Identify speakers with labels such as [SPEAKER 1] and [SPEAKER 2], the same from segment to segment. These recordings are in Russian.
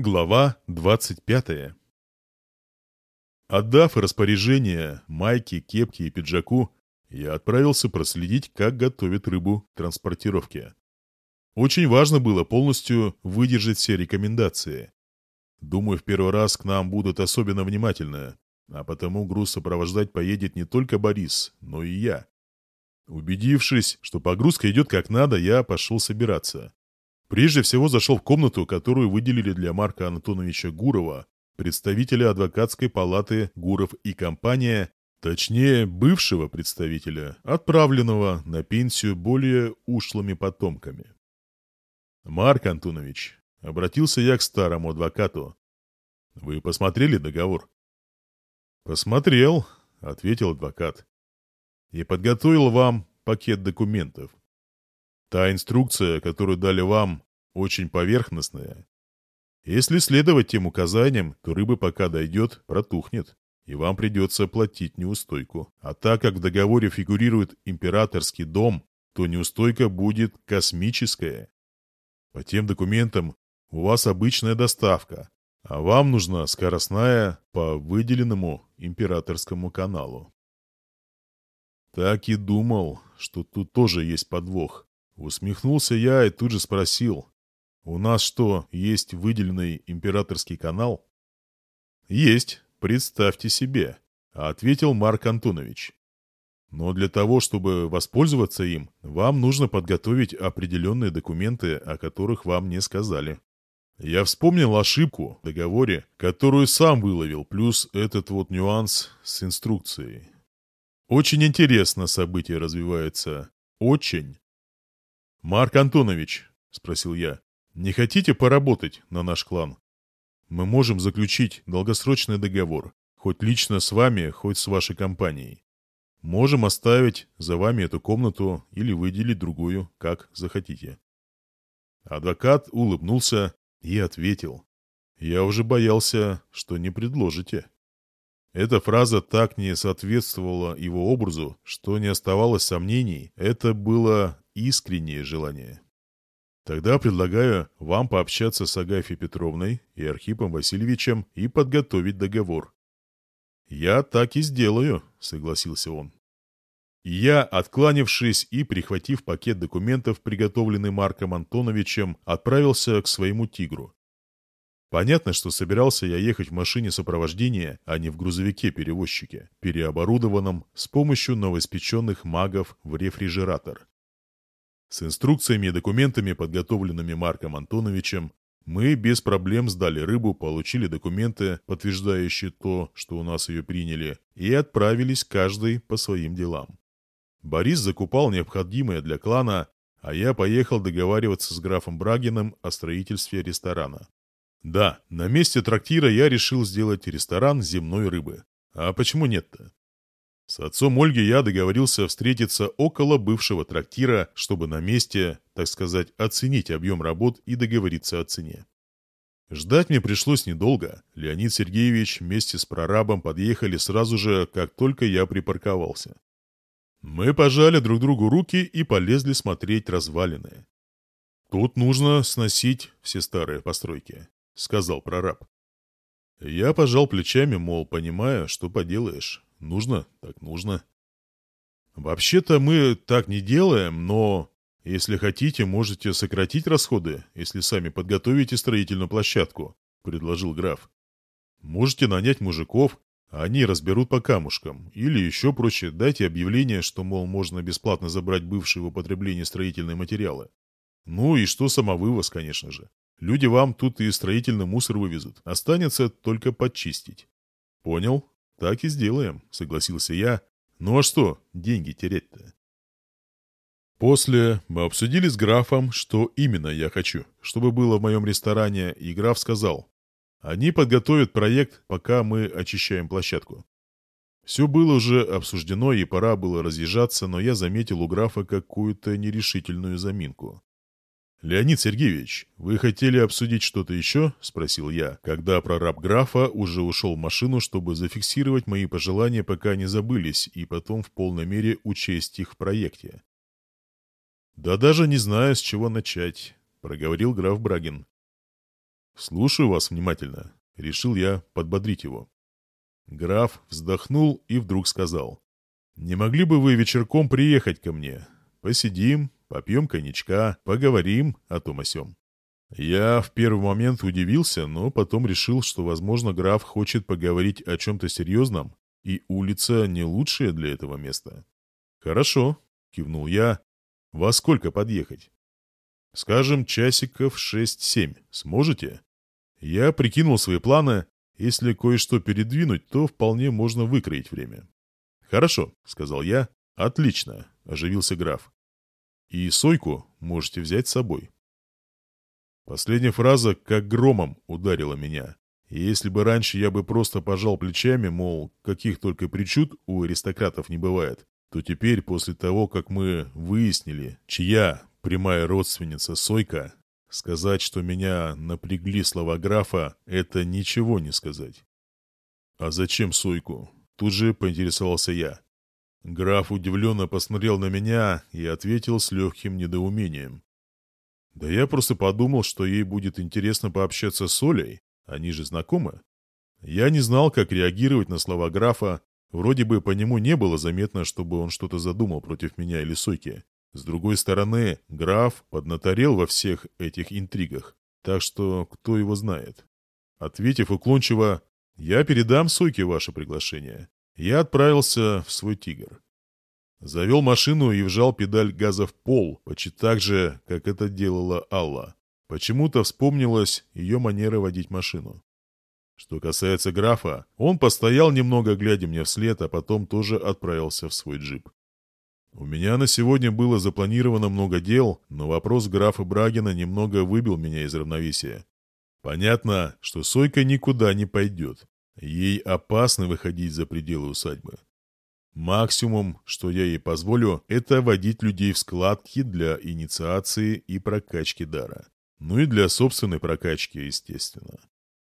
[SPEAKER 1] Глава 25 Отдав распоряжение майке, кепке и пиджаку, я отправился проследить, как готовят рыбу к транспортировке. Очень важно было полностью выдержать все рекомендации. Думаю, в первый раз к нам будут особенно внимательны, а потому груз сопровождать поедет не только Борис, но и я. Убедившись, что погрузка идет как надо, я пошел собираться. Прежде всего зашел в комнату, которую выделили для Марка Антоновича Гурова, представителя адвокатской палаты Гуров и компания, точнее, бывшего представителя, отправленного на пенсию более ушлыми потомками. «Марк Антонович», — обратился я к старому адвокату, — «вы посмотрели договор?» «Посмотрел», — ответил адвокат, — «и подготовил вам пакет документов. Та инструкция, которую дали вам, очень поверхностная. Если следовать тем указаниям, то рыба пока дойдет, протухнет, и вам придется платить неустойку. А так как в договоре фигурирует императорский дом, то неустойка будет космическая. По тем документам у вас обычная доставка, а вам нужна скоростная по выделенному императорскому каналу. Так и думал, что тут тоже есть подвох. Усмехнулся я и тут же спросил. «У нас что, есть выделенный императорский канал?» «Есть, представьте себе», — ответил Марк Антонович. «Но для того, чтобы воспользоваться им, вам нужно подготовить определенные документы, о которых вам не сказали». Я вспомнил ошибку в договоре, которую сам выловил, плюс этот вот нюанс с инструкцией. Очень интересно события развиваются. Очень. «Марк Антонович», — спросил я, — «не хотите поработать на наш клан? Мы можем заключить долгосрочный договор, хоть лично с вами, хоть с вашей компанией. Можем оставить за вами эту комнату или выделить другую, как захотите». Адвокат улыбнулся и ответил. «Я уже боялся, что не предложите». Эта фраза так не соответствовала его образу, что не оставалось сомнений, это было искреннее желание. Тогда предлагаю вам пообщаться с Агафьей Петровной и Архипом Васильевичем и подготовить договор. «Я так и сделаю», — согласился он. Я, откланившись и прихватив пакет документов, приготовленный Марком Антоновичем, отправился к своему «Тигру». Понятно, что собирался я ехать в машине сопровождения, а не в грузовике-перевозчике, переоборудованном с помощью новоиспеченных магов в рефрижератор. С инструкциями и документами, подготовленными Марком Антоновичем, мы без проблем сдали рыбу, получили документы, подтверждающие то, что у нас ее приняли, и отправились каждый по своим делам. Борис закупал необходимое для клана, а я поехал договариваться с графом Брагиным о строительстве ресторана. Да, на месте трактира я решил сделать ресторан земной рыбы. А почему нет-то? С отцом Ольги я договорился встретиться около бывшего трактира, чтобы на месте, так сказать, оценить объем работ и договориться о цене. Ждать мне пришлось недолго. Леонид Сергеевич вместе с прорабом подъехали сразу же, как только я припарковался. Мы пожали друг другу руки и полезли смотреть развалины. «Тут нужно сносить все старые постройки», — сказал прораб. Я пожал плечами, мол, понимая, что поделаешь. Нужно? Так нужно. Вообще-то мы так не делаем, но... Если хотите, можете сократить расходы, если сами подготовите строительную площадку, предложил граф. Можете нанять мужиков, они разберут по камушкам. Или еще проще, дайте объявление, что, мол, можно бесплатно забрать бывшие в употреблении строительные материалы. Ну и что самовывоз, конечно же. Люди вам тут и строительный мусор вывезут. Останется только подчистить. Понял? «Так и сделаем», — согласился я. «Ну а что деньги терять-то?» После мы обсудили с графом, что именно я хочу, чтобы было в моем ресторане, и граф сказал, «Они подготовят проект, пока мы очищаем площадку». Все было уже обсуждено, и пора было разъезжаться, но я заметил у графа какую-то нерешительную заминку. «Леонид Сергеевич, вы хотели обсудить что-то еще?» – спросил я, когда прораб графа уже ушел в машину, чтобы зафиксировать мои пожелания, пока не забылись, и потом в полной мере учесть их в проекте. «Да даже не знаю, с чего начать», – проговорил граф Брагин. «Слушаю вас внимательно», – решил я подбодрить его. Граф вздохнул и вдруг сказал. «Не могли бы вы вечерком приехать ко мне? Посидим, Попьем коньячка, поговорим о том о сём. Я в первый момент удивился, но потом решил, что, возможно, граф хочет поговорить о чем-то серьезном, и улица не лучшее для этого места. «Хорошо», — кивнул я. «Во сколько подъехать?» «Скажем, часиков шесть-семь. Сможете?» Я прикинул свои планы. Если кое-что передвинуть, то вполне можно выкроить время. «Хорошо», — сказал я. «Отлично», — оживился граф. И Сойку можете взять с собой. Последняя фраза как громом ударила меня. Если бы раньше я бы просто пожал плечами, мол, каких только причуд у аристократов не бывает, то теперь, после того, как мы выяснили, чья прямая родственница Сойка, сказать, что меня напрягли слова графа, это ничего не сказать. «А зачем Сойку?» Тут же поинтересовался я. Граф удивленно посмотрел на меня и ответил с легким недоумением. «Да я просто подумал, что ей будет интересно пообщаться с Олей, они же знакомы». Я не знал, как реагировать на слова графа, вроде бы по нему не было заметно, чтобы он что-то задумал против меня или Сойки. С другой стороны, граф поднаторел во всех этих интригах, так что кто его знает. Ответив уклончиво, я передам Сойке ваше приглашение. Я отправился в свой «Тигр». Завел машину и вжал педаль газа в пол, почти так же, как это делала Алла. Почему-то вспомнилась ее манера водить машину. Что касается графа, он постоял немного, глядя мне вслед, а потом тоже отправился в свой джип. У меня на сегодня было запланировано много дел, но вопрос графа Брагина немного выбил меня из равновесия. Понятно, что Сойка никуда не пойдет. Ей опасно выходить за пределы усадьбы. Максимум, что я ей позволю, это водить людей в складки для инициации и прокачки дара. Ну и для собственной прокачки, естественно.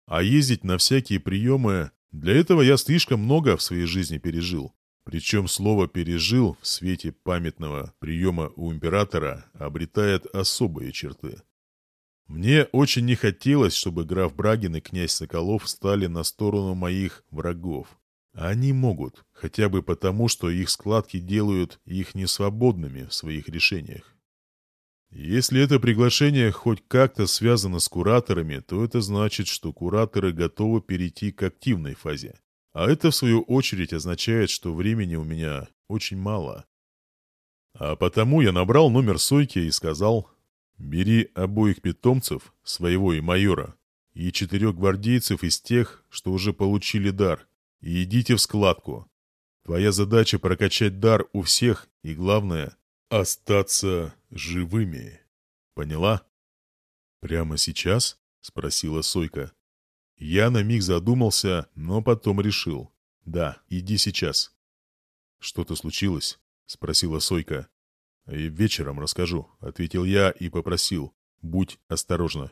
[SPEAKER 1] А ездить на всякие приемы... Для этого я слишком много в своей жизни пережил. Причем слово «пережил» в свете памятного приема у императора обретает особые черты. Мне очень не хотелось, чтобы граф Брагин и князь Соколов стали на сторону моих врагов. Они могут, хотя бы потому, что их складки делают их несвободными в своих решениях. Если это приглашение хоть как-то связано с кураторами, то это значит, что кураторы готовы перейти к активной фазе. А это, в свою очередь, означает, что времени у меня очень мало. А потому я набрал номер Сойки и сказал Бери обоих питомцев, своего и майора, и четырех гвардейцев из тех, что уже получили дар, и идите в складку. Твоя задача прокачать дар у всех, и главное — остаться живыми. Поняла? Прямо сейчас? — спросила Сойка. Я на миг задумался, но потом решил. Да, иди сейчас. Что-то случилось? — спросила Сойка. «И вечером расскажу», — ответил я и попросил. «Будь осторожна».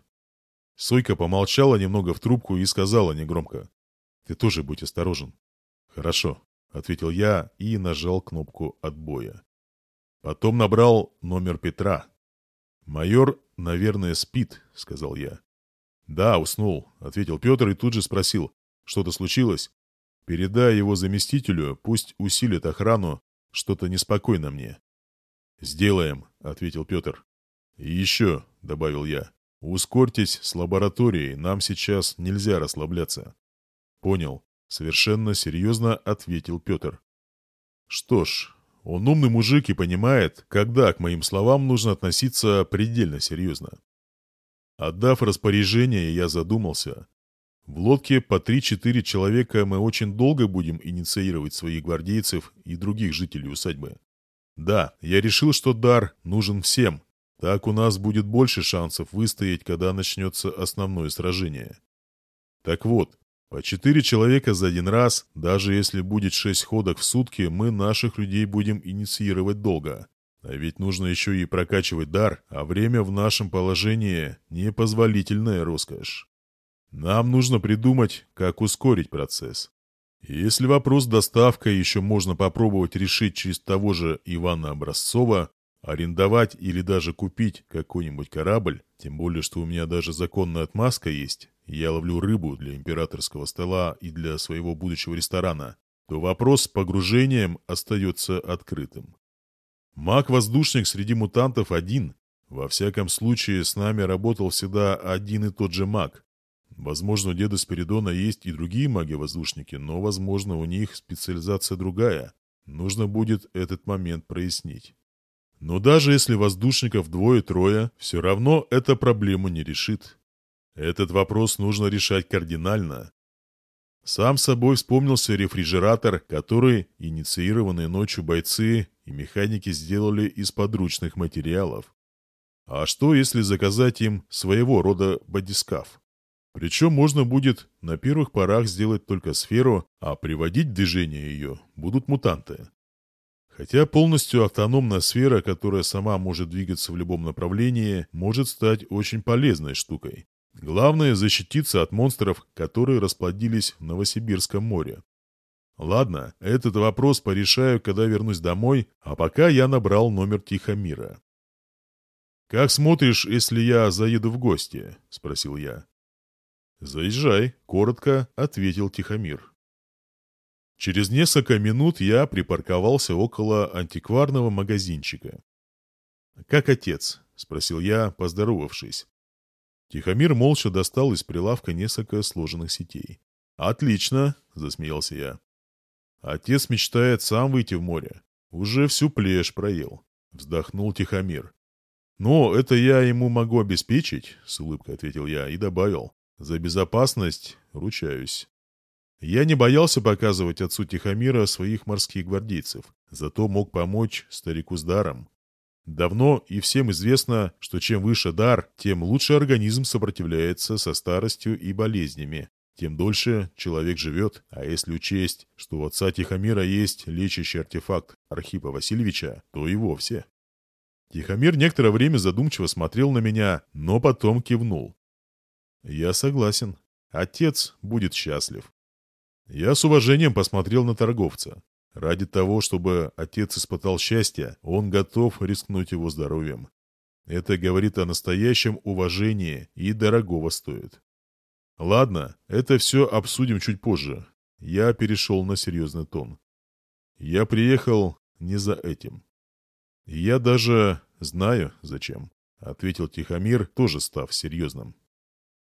[SPEAKER 1] Сойка помолчала немного в трубку и сказала негромко. «Ты тоже будь осторожен». «Хорошо», — ответил я и нажал кнопку отбоя. Потом набрал номер Петра. «Майор, наверное, спит», — сказал я. «Да, уснул», — ответил Петр и тут же спросил. «Что-то случилось?» «Передай его заместителю, пусть усилит охрану. Что-то неспокойно мне». «Сделаем», — ответил Петр. «И еще», — добавил я, — «ускорьтесь с лабораторией, нам сейчас нельзя расслабляться». «Понял», — совершенно серьезно ответил Петр. «Что ж, он умный мужик и понимает, когда к моим словам нужно относиться предельно серьезно». Отдав распоряжение, я задумался. В лодке по 3-4 человека мы очень долго будем инициировать своих гвардейцев и других жителей усадьбы. Да, я решил, что дар нужен всем. Так у нас будет больше шансов выстоять, когда начнется основное сражение. Так вот, по четыре человека за один раз, даже если будет шесть ходок в сутки, мы наших людей будем инициировать долго. А ведь нужно еще и прокачивать дар, а время в нашем положении – непозволительная роскошь. Нам нужно придумать, как ускорить процесс. Если вопрос доставкой еще можно попробовать решить через того же Ивана Образцова, арендовать или даже купить какой-нибудь корабль, тем более, что у меня даже законная отмазка есть, я ловлю рыбу для императорского стола и для своего будущего ресторана, то вопрос с погружением остается открытым. Маг-воздушник среди мутантов один. Во всяком случае, с нами работал всегда один и тот же маг. Возможно, у деда Спиридона есть и другие маги-воздушники, но, возможно, у них специализация другая. Нужно будет этот момент прояснить. Но даже если воздушников двое-трое, все равно эта проблема не решит. Этот вопрос нужно решать кардинально. Сам собой вспомнился рефрижератор, который инициированные ночью бойцы и механики сделали из подручных материалов. А что, если заказать им своего рода бодискаф? Причем можно будет на первых порах сделать только сферу, а приводить в движение ее будут мутанты. Хотя полностью автономная сфера, которая сама может двигаться в любом направлении, может стать очень полезной штукой. Главное защититься от монстров, которые расплодились в Новосибирском море. Ладно, этот вопрос порешаю, когда вернусь домой, а пока я набрал номер Тихомира. «Как смотришь, если я заеду в гости?» – спросил я. «Заезжай», — коротко ответил Тихомир. Через несколько минут я припарковался около антикварного магазинчика. «Как отец?» — спросил я, поздоровавшись. Тихомир молча достал из прилавка несколько сложенных сетей. «Отлично!» — засмеялся я. «Отец мечтает сам выйти в море. Уже всю плешь проел», — вздохнул Тихомир. «Но это я ему могу обеспечить», — с улыбкой ответил я и добавил. За безопасность ручаюсь. Я не боялся показывать отцу Тихомира своих морских гвардейцев, зато мог помочь старику с даром. Давно и всем известно, что чем выше дар, тем лучше организм сопротивляется со старостью и болезнями, тем дольше человек живет. А если учесть, что у отца Тихомира есть лечащий артефакт Архипа Васильевича, то и вовсе. Тихомир некоторое время задумчиво смотрел на меня, но потом кивнул. Я согласен. Отец будет счастлив. Я с уважением посмотрел на торговца. Ради того, чтобы отец испытал счастье, он готов рискнуть его здоровьем. Это говорит о настоящем уважении и дорогого стоит. Ладно, это все обсудим чуть позже. Я перешел на серьезный тон. Я приехал не за этим. Я даже знаю, зачем, — ответил Тихомир, тоже став серьезным.